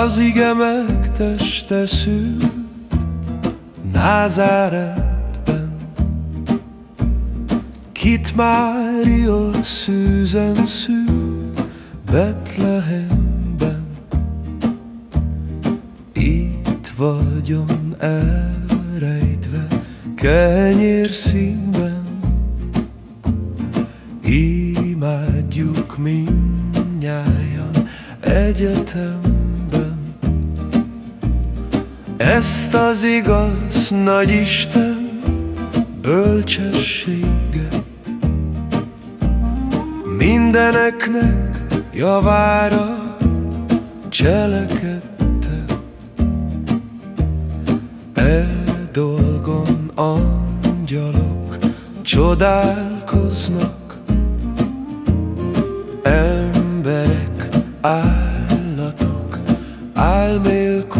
Az ige megtestesült Názáretben. Kit Mária szűzen szült Betlehemben. Itt vagyon elrejtve Kenyér színben. Imádjuk mindnyájan egyetem ezt az igaz nagy Isten bölcsessége. Mindeneknek javára cselekedte. E dolgon angyalok csodálkoznak. Emberek, állatok álmélkodnak